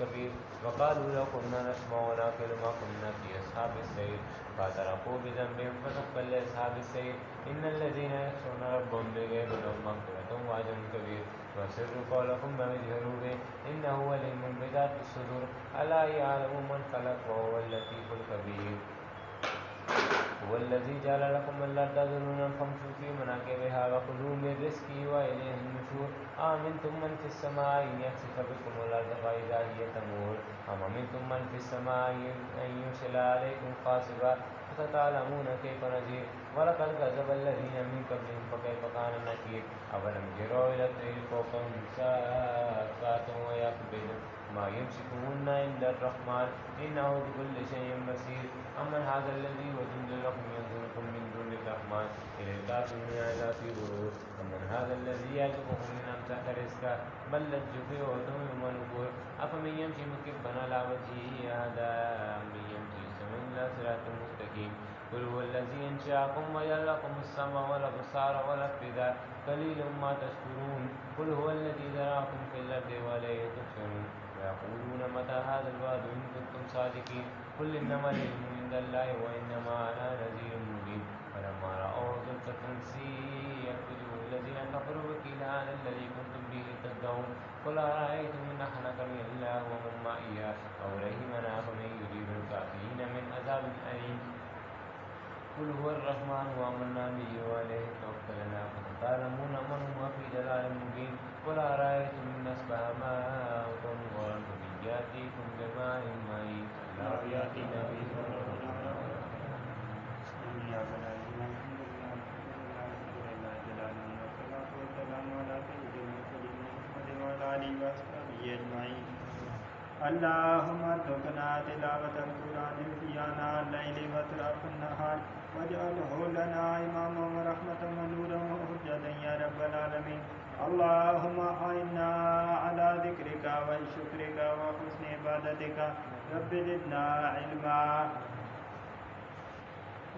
كبير وقالوا لو كنا نسمع ونعقل ما كنا في أصحاب السعير فاعترفوا بذنبهم فسحقا لأصحاب السعير إن الذين يخشون ربهم بالغيب لهم مغفرة وأجر كبير. وسروا قولكم ما يجهروا به إنه عليم بذات الصدور. ألا يعلم من خلق وهو اللطيف الخبير. هو الذي جعل لكم الأرض ذلولا فامشوا في مناكبها وكلوا من رزقه وإليه النشور. آمنتم من في السماء أن يخسف بكم الأرض فإذا هي تمور. أم أمنتم من في السماء أن يرسل عليكم خاصبا فستعلمون كيف نذير ولقد كذب الذين من قبلهم فكيف كان نكير أولم يروا إلى الطير فوقهم سافات ويقبضن ما يمسكهن إلا الرحمن. إنه بكل شيء بصير. أمن هذا الذي هو جند لكم ينصركم من دون الرحمن. إلى الكافرين إلى في غرور أمن هذا الذي يعجبكم من أمسك رزقا بل لجوا في عتو ونفور أفمن يمشي مكبا على وجهه أهدى أمن يمشي سويا إلى صراط مستقيم قل هو الذي انشاكم وجعل لكم السمع والابصار والافئده قليل ما تشكرون قل هو الذي ذراكم في الارض واليه تحشرون ويقولون متى هذا الوعد ان كنتم صادقين قل انما العلم عند الله وانما انا نذير مبين فلما راوه زلفه سيئت وجوه الذين كفروا وقيل هذا الذي كنتم به تدعون قل ارايتم ان اهلكني الله ومن معي او رحمنا فمن يجيب الكافرين من عذاب أليم. قل هو الرحمن وآمنا به وعليه توكلنا. فتعلمون من هو في ضلال مبين. قل أرأيتم إن أصبح ماؤكم غورا فمن يأتيكم بماء معين الله يأتينا به اللهم ارزقنا تلاوة القرآن في آناء الليل وأطراف النهار واجعله لنا إماما ورحمة ونورا وحجة يا رب العالمين. اللهم أعنا على ذكرك وشكرك وحسن عبادتك. رب زدنا علما.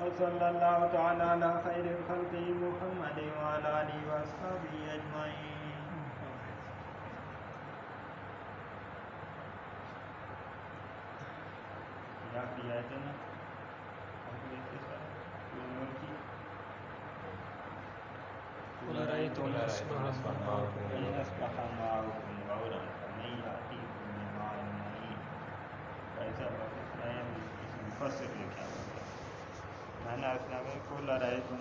وصلى الله تعالى على خير الخلق محمد وعلى آله وأصحابه أجمعين. أصبح ماؤكم إن أصبح ماؤكم غورا فمن يأتيكم بماء معين فإذا معنى أسلام قل أرأيتم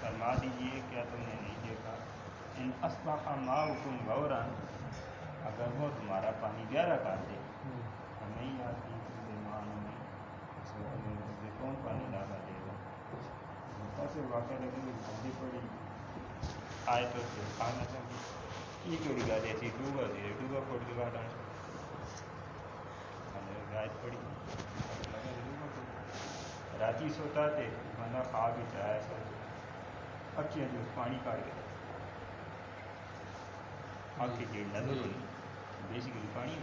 فرما دیجیے کیا تم نے نہیں دیکھا ان اصبح ماؤکم غورا اگر وہ تمہارا پانی گہرا کر دے نہیں آتی میں سے کون پانی ڈالا دے گا سے واقع لگی بندی پڑی آئے تو کھانا چاہیے یہ کیڑی گاڑی ایسی ڈوبا دے ڈوبا پھوڑ کے بعد رات پڑی راتی سوتا تھے بندہ خواب ہی چاہے سر اکیاں جو پانی کاٹ گیا آگ کی جیڑ نظر ہوئی بیسیکلی پانی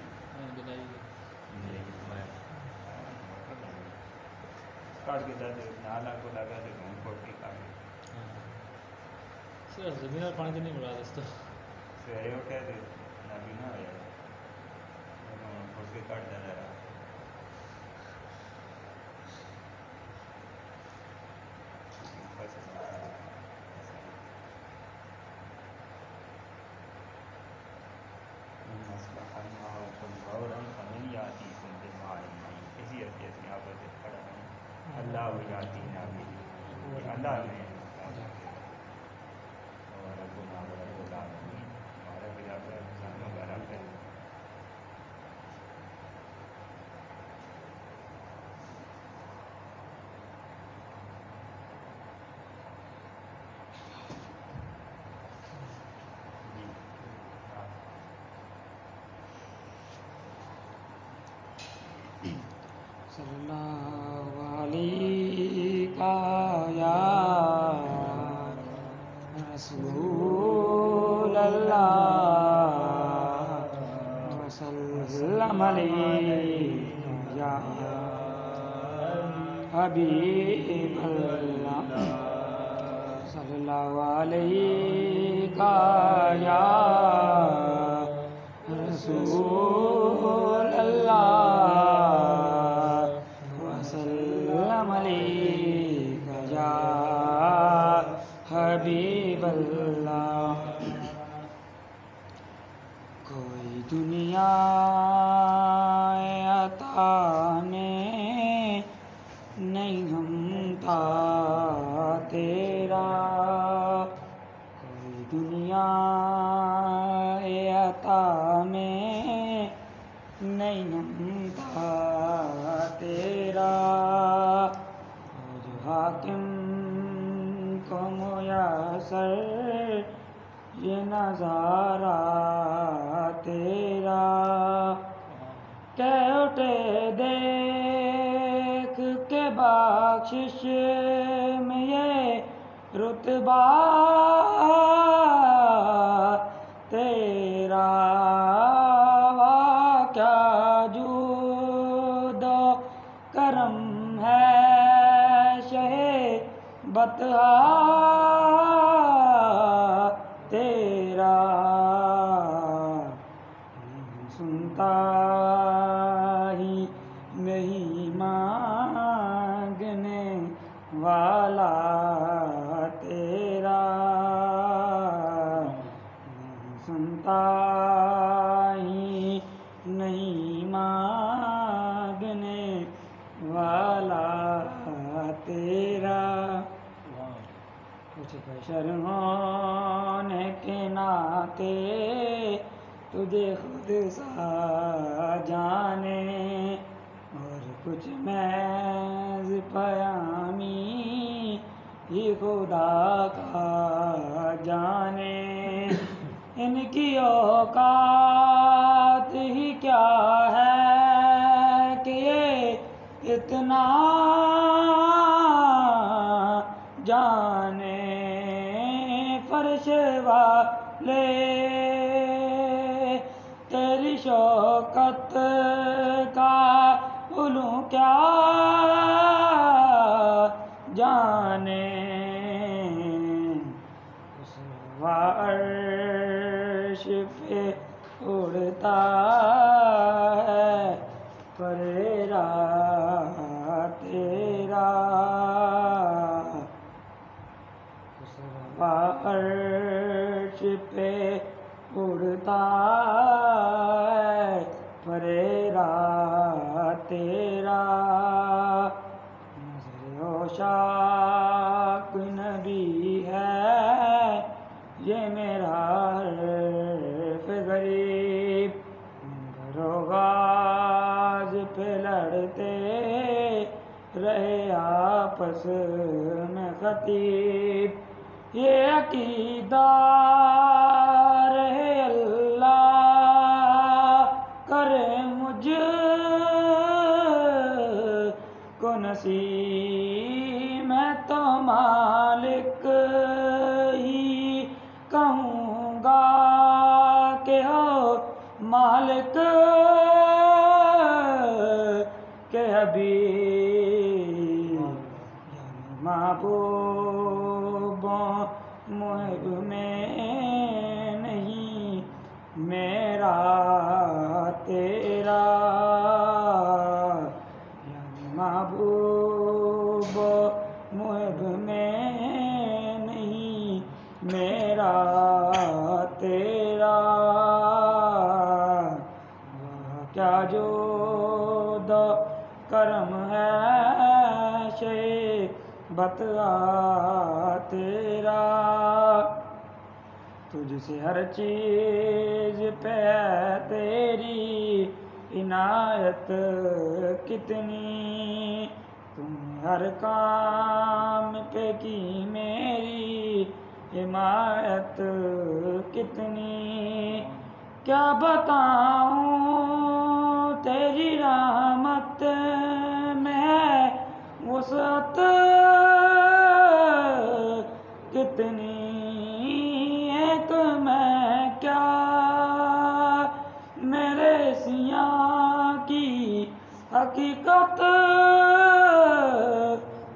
کاٹ کے جاتے نالا کو لگا کے گھوم پھوڑ کے کاٹ سر زمین اور پانی تو نہیں ملا اٹھے تھے نبی نہ ہویا پھوڑ کے کاٹ جاتا رہا اللہ وہ جاتی نہ اللہ نے اور گناہ رب العالمین ہمارا بھی رب انسانوں کا رب ہے جی ہاں صلی اللہ علیہ یا رسول اللہ وسلم علیہ یا حبیب اللہ، صلی اللہ علیہ یا رسول نظارہ تیرا کہ اٹھے دیکھ کے بخشش میں یہ رتبہ تیرا واہ کیا جود و کرم ہے شہ بتہا خدا کا جانے۔ ان کی اوقات ہی کیا ہے کہ یہ اتنا جانے فرش والے۔ تیری شوکت کا علو کیا جانے۔ و نبی ہے، یہ میرا حرف غریب۔ غاز پہ لڑتے رہے آپس میں خطیب۔ یہ عقیدہ رہے اللہ، کرے مجھ کو نصیب۔ مالک ہی کہوں گا کہ ہو مالک کے حبیب یعنی بتلا تیرا۔ تجھ سے ہر چیز پہ تیری عنایت کتنی۔ تم ہر کام پہ کی میری حمایت کتنی۔ کیا بتاؤں تیری رحمت میں وسعت حقیقت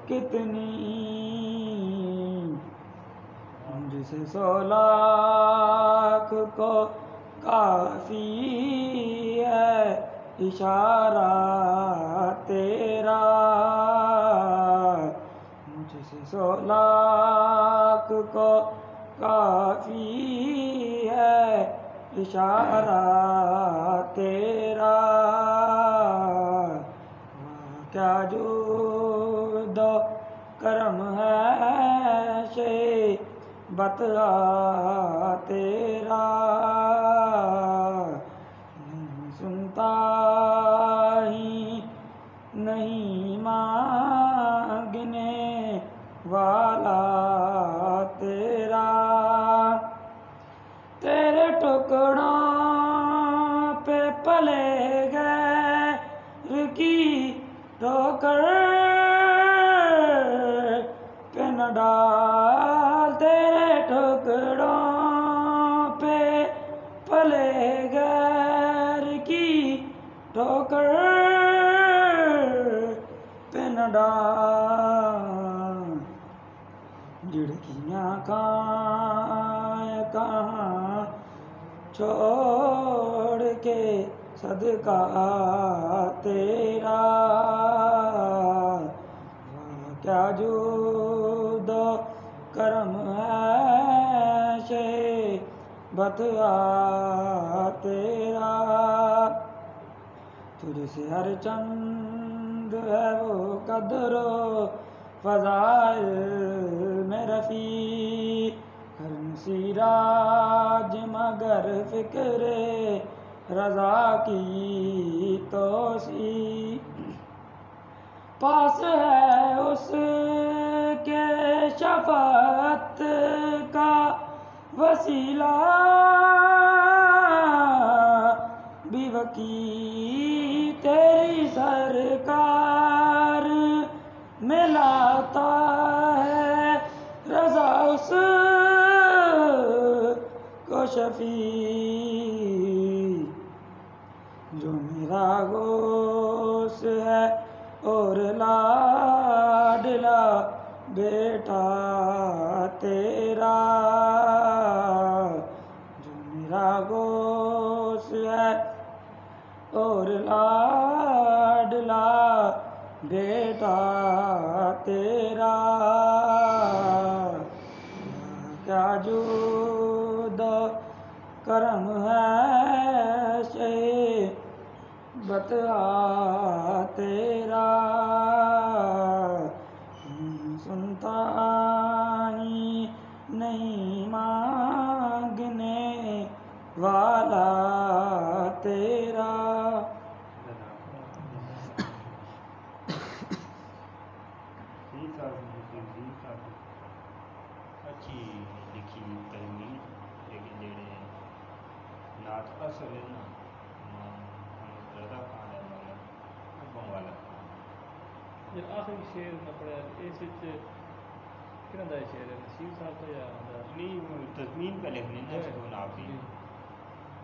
کتنی جسے سو لاکھ کو کافی ہے، اشارہ تیرا۔ مجھ سے سو لاکھ کو کافی ہے، اشارہ تیرا۔ کیا جو دو کرم ہے شے بتلا صدقہ تیرا۔ ہاں، کیا جود و کرم ہے شے بتلا تیرا۔ تجھ سے ہر چند ہے وہ قدر و فضائل میں رفیع۔ ہر سیراج مگر فکر رضا کی توسی پاس ہے اس کے شفاعت کا وسیلہ۔ بھی وکی تیری سرکار میں لاتا ہے۔ رضا اس کو شفیع اور لاڈلا بیٹا تیرا جو میرا گوش ہے اور لاڈلا بیٹا تیرا کیا جود و کرم ہے شے بتلا تیرا سنتا ہی نہیں مانگنے والا تیرا ٹھیک ہے ٹھیک ہے اچھی لکھی ترمیم لیکن جڑے نعت اصل ہے نا محمد رضا خان ہے مولا ابوں والا خان یہ آخری شعر میں پڑھا اس وچ کہنا دا شعر ہے نصیر صاحب کا یا دا نہیں وہ تضمین پہ لکھنے نا اس کو ناپ جی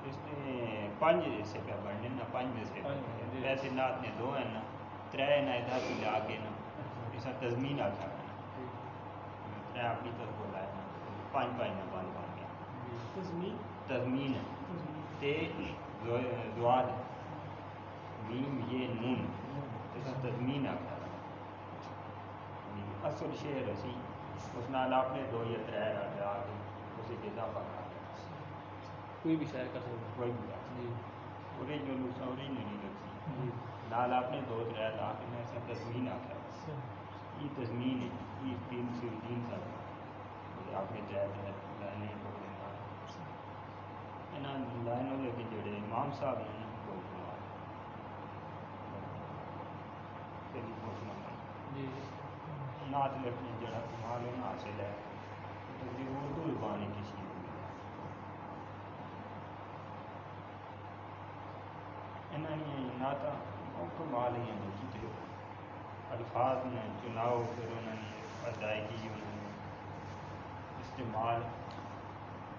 اس نے پانچ سے پہ پڑھنے نا پانچ سے پانچ، جی۔ ویسے نعت نے دو ہیں نا ترے نا ادھر سے لا کے نا اس نے تضمین آتا ہے جی ترے اپنی طرف بولا ہے نا پانچ پانچ میں بند بن گیا جی تزمین تضمین ہے تزمین تے زواد میم یہ نون اس نے تضمین آتا ہے اصل شعر اسی اس نال آپ نے دو یا ترے رات آ کے اسے اضافہ کر دیا کوئی بھی شاعر کر سکتا کوئی بھی جی۔ اوریجنل اس اوریجنل نہیں لگتی جی۔ نال آپ نے دو ترے لا کے میں ایسا تضمین آتا ہے یہ تضمین ہے یہ تین سو تین سال۔ آپ نے ترے ترے لائنیں پکڑے نا انہاں لائنوں لے کے جڑے امام صاحب ہیں کو کمال تیری گھوشنا جی۔ نعت لکھنے جڑا کمال ہے تو یہ اردو زبان کی چیز انہاں نے نعتاں کمال ہی ہیں لکھی الفاظ نے چناؤ پھر انہوں نے ادائیگی انہوں نے استعمال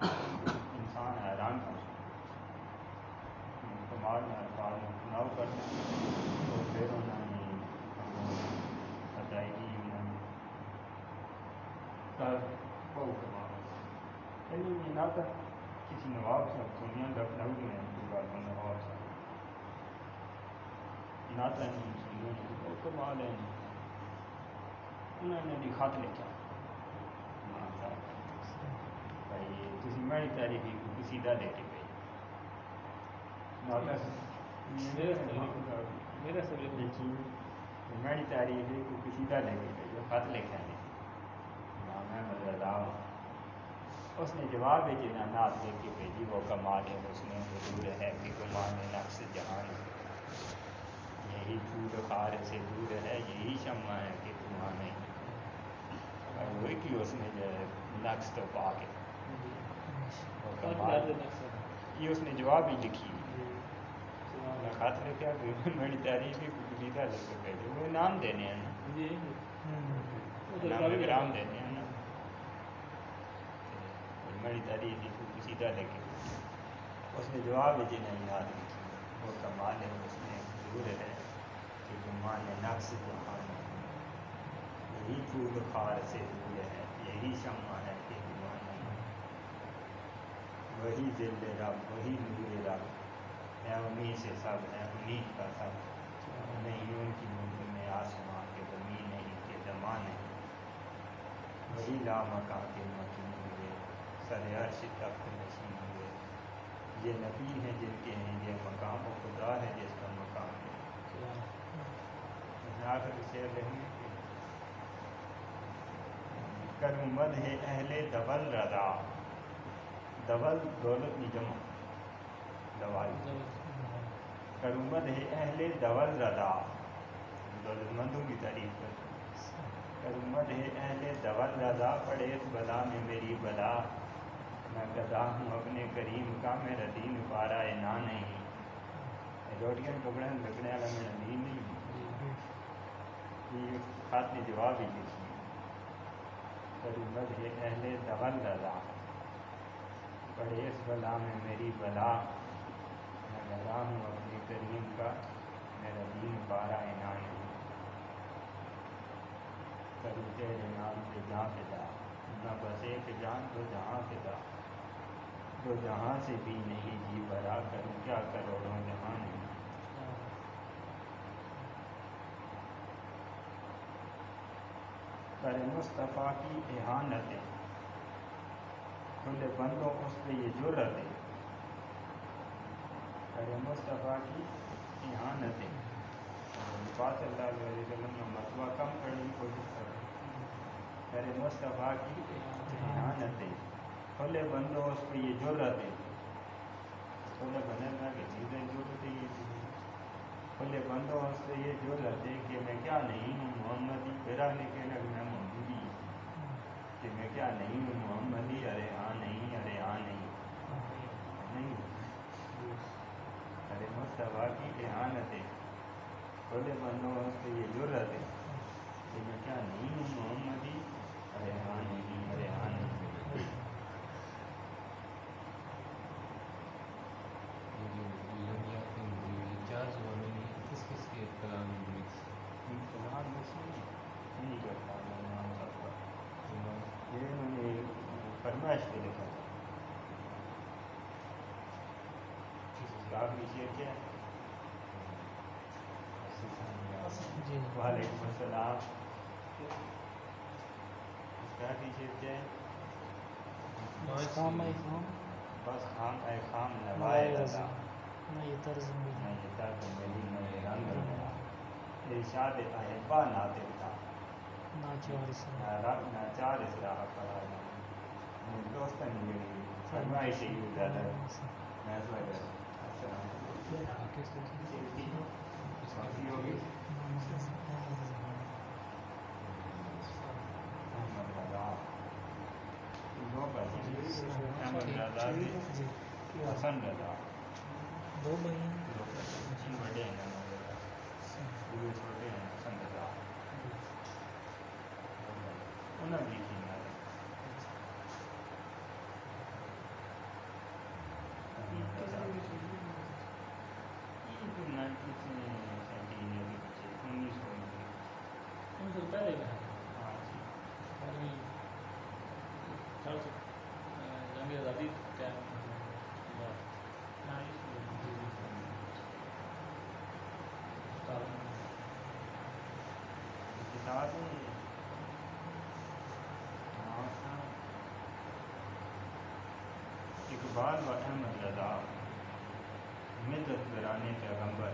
انسان حیران کر کمال میں الفاظ میں چناؤ کرتے تو پھر انہوں نے ادائیگی انہوں نے کمال انہوں کسی نواب سے سنیا لکھنؤ میں پورا نواب سے۔ نہیں وہ کمال ہے نہیں انہوں نے بھی خط لکھا۔ بھائی تسی میری کو کسی دا لے کے میرے سے لکھو لکھی میری ہی کو کسی دا لے کے گئے خط لکھا ہے۔ امام احمد رضا اس نے جواب ہے جنہیں نات لے کے بھیجی وہ کمال ہے اس نے حضور ہے کہ گمان نقص جہان یہی پھول خار سے دور ہے یہی شمع ہے کہ دھواں نہیں اور وہی کی اس نے جو ہے نقص تو پا کے۔ یہ اس نے جواب ہی لکھی۔ جی۔ خط لکھا کہ میری تعریف ہی کسی لے کے بھیجے وہ انعام دینے ہیں نا۔ جی۔ کافی اکرام دینے ہیں نا۔ میری تعریف ہی کے۔ بھیجے اس نے جواب ہی جنہیں یاد لکھی وہ کمال ہے اس میں دور ہے۔ کہ گمان نقص جہان یہی پھول خار سے دور ہے، یہی شمع ہے کہ دھواں وہی دل رب، وہی نور رب۔ ہے انہیں سے سب ہے انہیں کا سب۔ نہیں ان کی ملک میں آسمان کے زمین نہیں کہ زمان نہیں وہی لامکان کے مکین ہوئے سر عرش تخت نشین ہوئے یہ نبی ہیں جن کے ہیں، یہ مقام و خدا ہے، جس کا مقام ہے۔ آخر کروں مد ہے اہل دبل رضا۔ دبل دولت کی جمع۔ دوال کروں ہے اہل دول رضا۔ دولت مندوں کی تعریف کر کروں ہے اہل دول رضا۔ پڑے اس بلا میں میری بلا۔ میں گدا ہوں اپنے کریم کا۔ میرا دین پارا ہے نہ نہیں۔ روٹیاں پکڑے لکڑے والا میرا دین نہیں۔ یہ خط نے جواب ہی لکھی کرمت ہے اہل دغل رضا پڑے اس بلا میں میری بلا۔ میں گدا ہوں اپنے کریم کا، میرا دین پارا اینا نہیں کروں تیرے نام سے جہاں فدا نہ بس ایک جان تو جہاں فدا جو جہاں سے بھی نہیں جی برا کروں کیا کروڑوں جہاں نہیں۔ کر مصطفیٰ کی احانتیں کھلے بندوں اس پہ یہ جرتیں کر مصطفیٰ کی احانتیں پاس صلی اللہ علیہ وسلم نے مرتبہ کم کرنے کی کوشش کر کر مصطفیٰ کی احانتیں کھلے بندوں اس پہ یہ جرتیں کھلے بنے میں کہ چیزیں ضرورت یہ کھلے بندوں اس پہ یہ جرت ہے کہ میں کیا نہیں ہوں محمدی پھرا لیکن میں محمودی کہ میں کیا نہیں ہوں محمدی ارے ہاں نہیں، ارے ہاں نہیں۔ نہیں ارے مصطفیٰ کی احانتیں۔ کھلے بندوں اس پہ یہ جرت ہے کہ میں کیا نہیں ہوں محمدی ارے ہاں نہیں، ارے ہاں نہیں یہ جو لنگیات میں یہ چار زبانوں میں کس کس کے کلام مکس کلام مشہور نہیں کرتا میں امام صاحب کا امام یہ انہوں نے فرمائش پہ لکھا تھا کافی شعر کیا؟ جی۔ وعلیکم السلام۔ کیا خام خام بس خام اے خام نوائے رضا نہ یہ طرز نہ میری یہ درد میری نہ یہ رنگ میرا ارشاد احبا ناطق تھا نہ چار سا نہ رب نہ چار اس راہ پڑا میں دوست نہیں جڑی فرمائش ہی زیادہ میں اس وجہ حسن رضا دو بھائی ہیں بڑے ہیں چھوٹے ہیں حسن رضا انہوں نے اقبال و احمد رضا مدت گرانے پیغمبر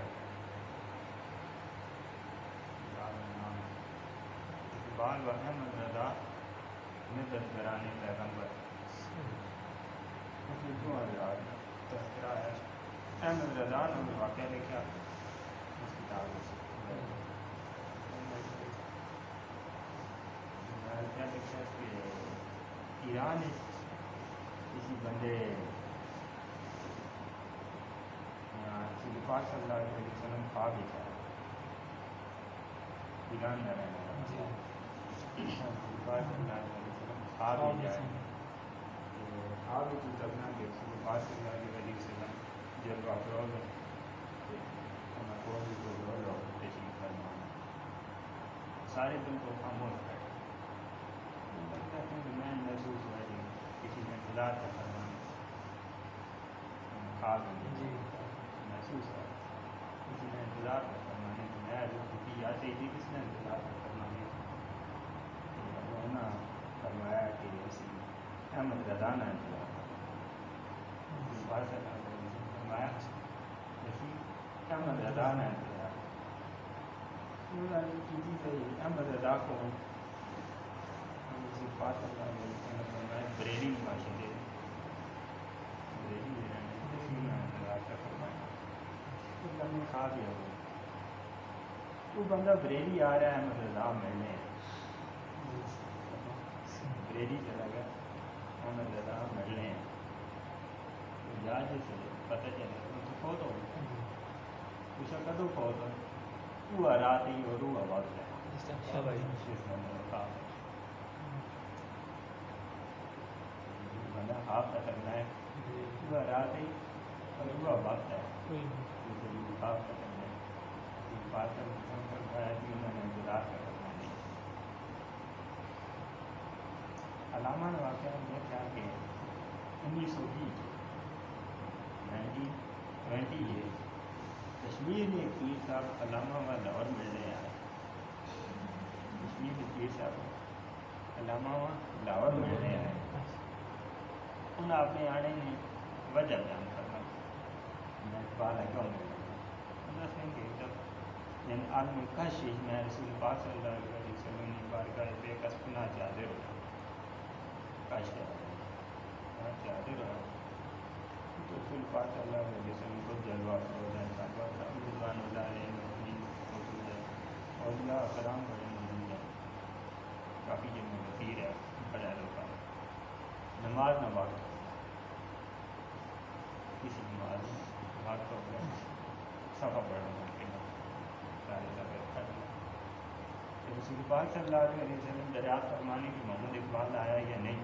اقبال و احمد رضا مدت گرانے پیغمبر ایران کسی بندے پاک صلی اللہ علیہ وسلم خواب لکھا ایران میں رہنے والا۔ پاک صلی اللہ علیہ وسلم خواب لکھا ہے۔ کی تبنا پاک صلی اللہ علیہ وسلم جلوہ کوئی کو تشریف فرمانا سارے دن کو خاموش ہے۔ کہتے ہیں کہ میں محسوس ہوا کہ کسی نے انتظار کا فرمانے خواب میں محسوس ہوا کسی نے انتظار کا فرمانے کہ میں جو کسی آتے ہی کس نے انتظار کا فرمانے فرمایا کہ اسی احمد رضا نے فرمایا احمد رضا نے انتظار کسی احمد رضا کو پاک اللہ بریلی معاشرے بریلی کا فرمایا۔ تو کھا گیا وہ بندہ بریلی آ رہا ہے احمد رضا ملنے بریلی چلا گیا۔ احمد رضا ملنے یا جس پتہ چلے تو فوت ہو گیا پوچھا کدو فوت ہو۔ وہ رات ہی اور وہ وقت ہے۔ بندہ کا کرنا ہے وہ رات ہی اور وہ وقت ہے خواب کا کرنا ہے بات فرمایا کہ انہوں نے انتظار کا کرنا نہیں علامہ نے واقعہ یہ کیا کہ انیس سو بیس نائنٹین ٹوینٹی ایٹ کشمیر میں پیر صاحب علامہ و لاہور ملنے آئے کشمیر میں صاحب علامہ و لاہور ملنے آئے ان اپنے آنے نے وجہ بیان کرنا میں اقبال ہے کیوں مل رہا دسیں گے جب یعنی عالم کش میں رسول پاک صلی اللہ علیہ وسلم نے بارگاہ بے کس پناہ چادر ہوا کش کیا چادر ہوا رسول پاک صلی اللہ علیہ وسلم کو جلوہ فروز ہے صحابہ کرام اللہ علیہ مجمعین موجود ہے اولیاء کرام بڑے کافی جمع وزیر ہے بڑا لوگ نماز نہ وقت کسی نماز وقت ہو گیا۔ صفحہ پڑھنا ممکن ہے رسول پاک صلی اللہ علیہ وسلم دریافت فرمانے کی محمد اقبال آیا یا نہیں؟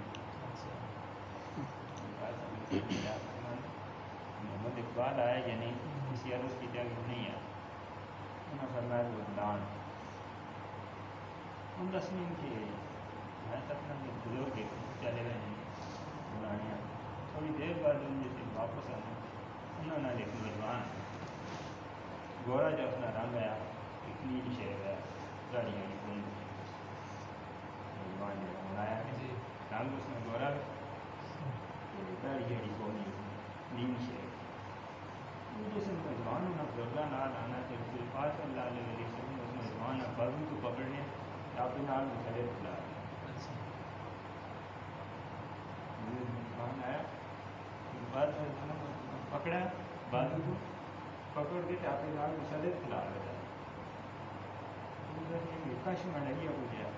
محمد اقبال آیا یا نہیں؟ کسی عرض کی جگہ نہیں آیا۔ انہوں نے فرمایا بلدان ان دسنے کے میں تک نہ بزرگ چلے گئے ہیں؟ پرانے تھوڑی دیر بعد ان جیسے واپس آنا انہوں نے ایک نوجوان گورا جو اپنا رنگ آیا ایک نیل شیر ہے گاڑی گاڑی کون نوجوان جو بنایا ہے رنگ اس میں گورا گاڑی نیل شیر وہ جیسے نوجوان بزرگاں نال آنا پاک صلی اللہ علیہ وسلم اس نوجوان بازو کو پکڑنے پکڑا بازو کو پکڑ کے آپ نال مسلط کھلا رہا کش میں لگی ابو گیا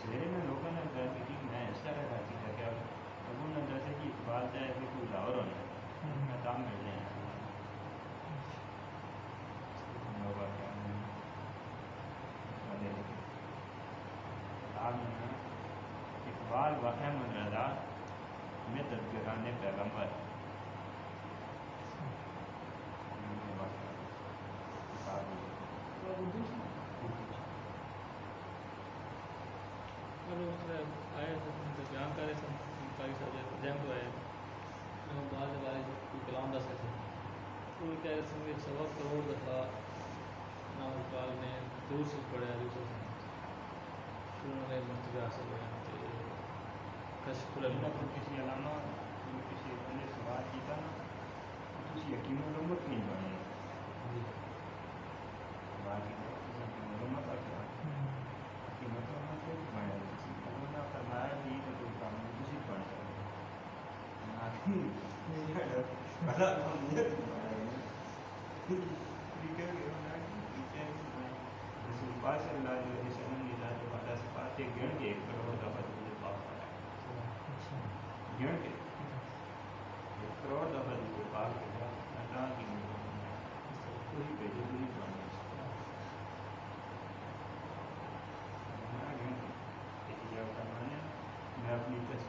سویرے میں لوگوں نے درد کی میں اس طرح کا چیز کیا ابو نے دسے کہ اقبال ہے کہ کوئی لاہور ہونا ہے میں کام ملنے آیا اقبال وحم الرضا میں تذکران پیغمبر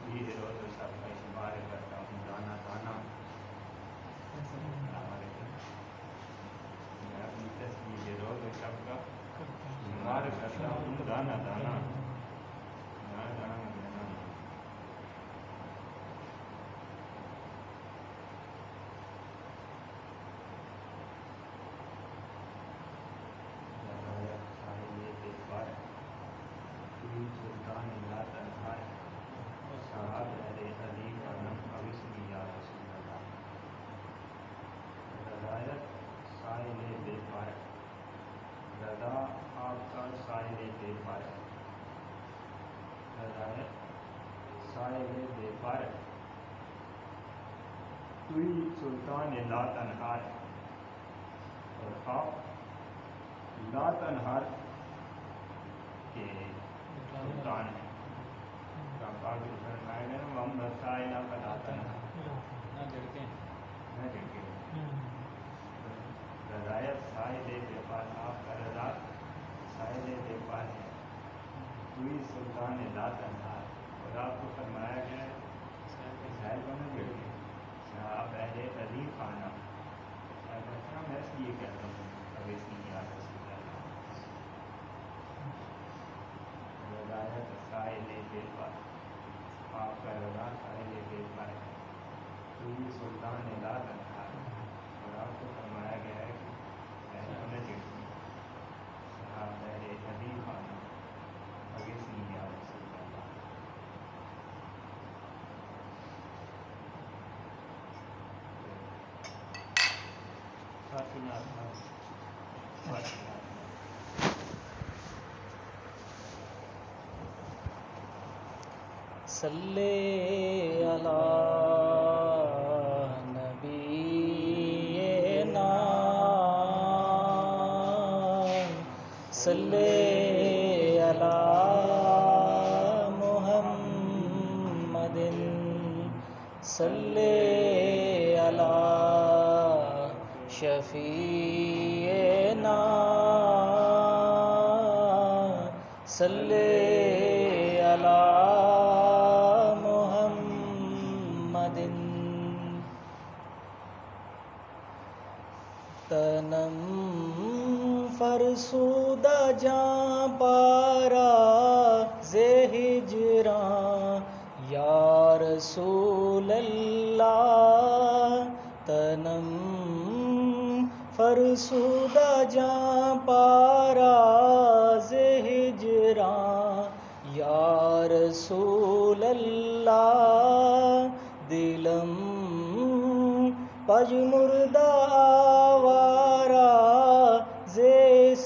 he کوئی سلطان لا تنہا ہے اور خواب لا تنہا صلی اللہ نبی نا صلی اللہ محمد صلی اللہ شفیع نا صلی منسودہ جاں پارا ہجراں، یا رسول اللہ، تنم فرسودہ جاں پارا ہجراں، یا رسول اللہ، دلم پج مردہ آواز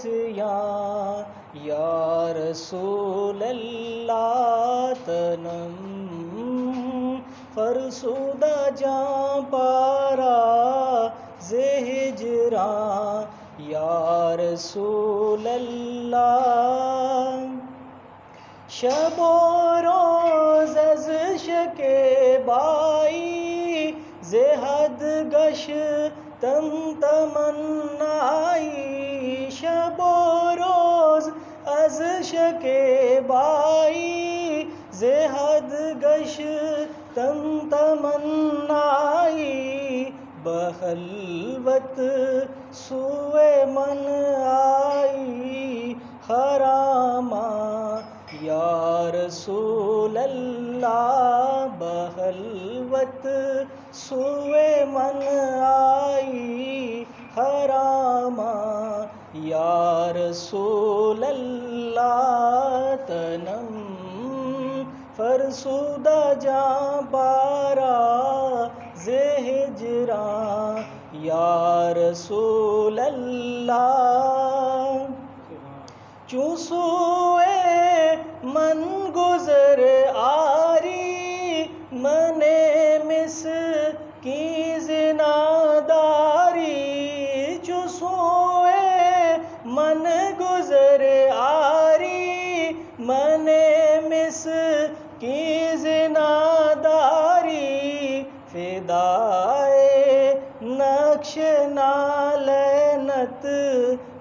یا یا رسول اللہ تنم فرسودا جاں پارا زہجران یا رسول اللہ شب و روز از شکے بائی زہد گش تم تمنائی شب و روز از شکے بائی زہد گش تن تمنائی، بخلوت سوئے من آئی، حراما یا رسول اللہ، بخلوت سوئے من آئی، حراما یا رسول اللہ تنم فرسودہ جا بارا زہجراں یا رسول اللہ چوسوے من گزر آ کی زناداری فدائے نقش نالنت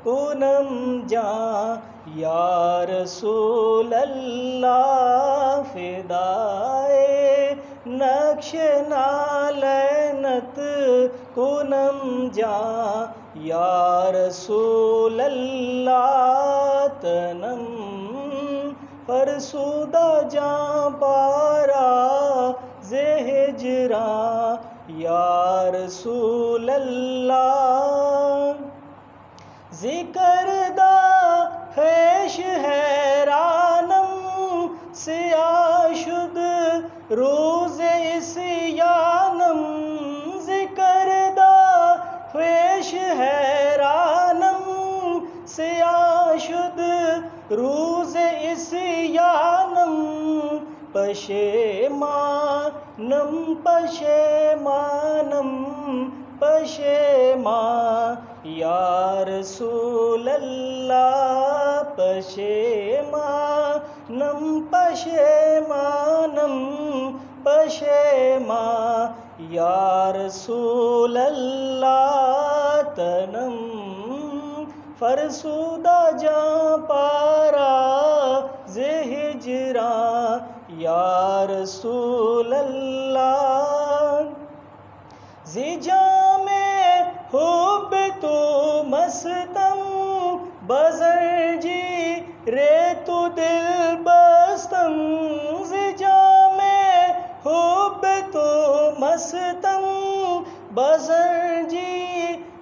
کنم جاں۔ یا رسول اللہ، فدائے نقش نالنت کنم جاں۔ یا رسول اللہ، تنم فرسودہ جاں پارا زہجراں یا رسول اللہ۔ ذکر دا خیش حیرانم، سیاہ شد روز اسیانم۔ ذکر دا خیش حیرانم، سیاہ شد روز اسیانم پشیمانم پشیمانم پشیمان یا رسول اللہ پشیمانم پشیمانم پشیمان یا رسول اللہ، تنم فرسودہ جاں پارا زہجراں یا رسول اللہ۔ زجا میں حب تو مستم، بزر جی رے تو دل بستم۔ زجا میں حب تو مستم، بزر جی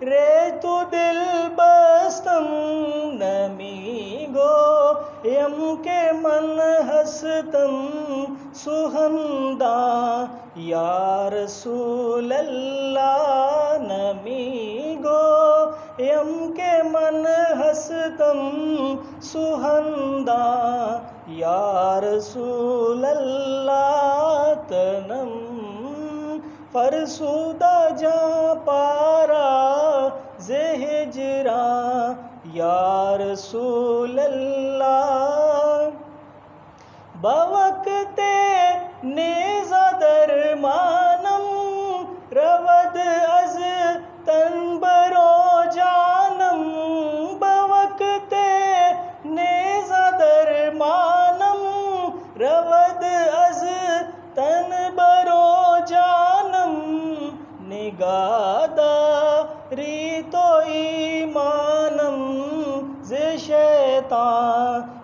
رے تو دل بستم۔ نمی گو یم کے من ہستم سہنداں یا رسول اللہ نمی گو یم کے من ہستم سہنداں یا رسول اللہ تنم فرسودہ جاں پارا زہجراں یا رسول اللہ بابا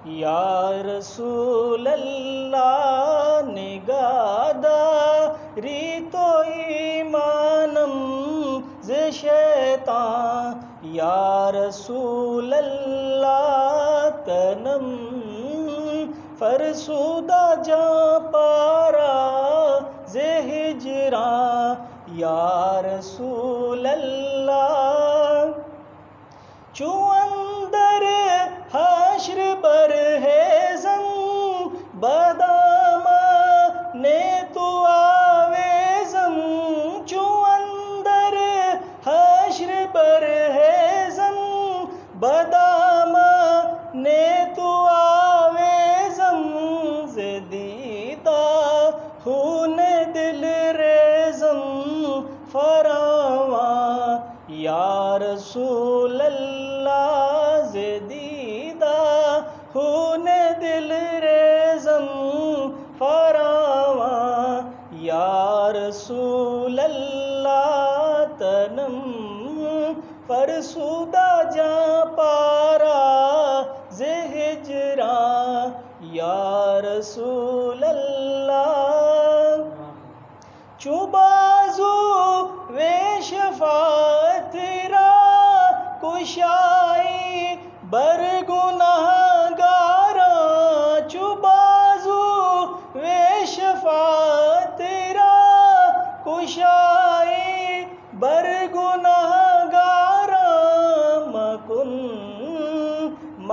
یا رسول اللہ نگاداری تو ایمانم ز شیطان۔ یا رسول اللہ، تنم فرسودہ جاں پارا زہجراں یا رسول اللہ چو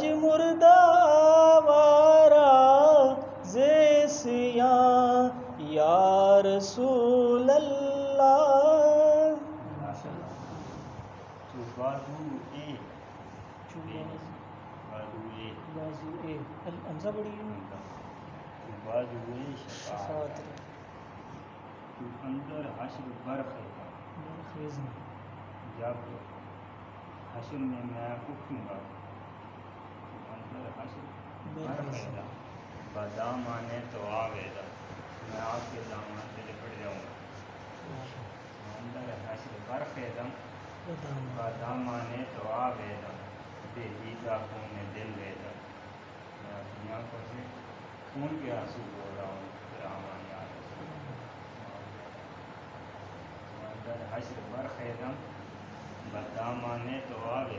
پج مردہ آوارا زیسیاں، یا رسول اللہ۔ بازو اے بازو اے بڑی بازو اے شفاعت تو اندر حشر برخ ہے جب حشر میں میں اٹھوں گا ہے بدامانے تو آوے دا میں آپ کے دامان سے لپٹ جاؤں۔ گا اندر حشر تو آوے دا بے کونے دل وے دا میں اپنی آنکھوں سے خون کے آنسو بول رہا ہوں۔ یاد اندر حشر برخیدم بدامانے تو آوے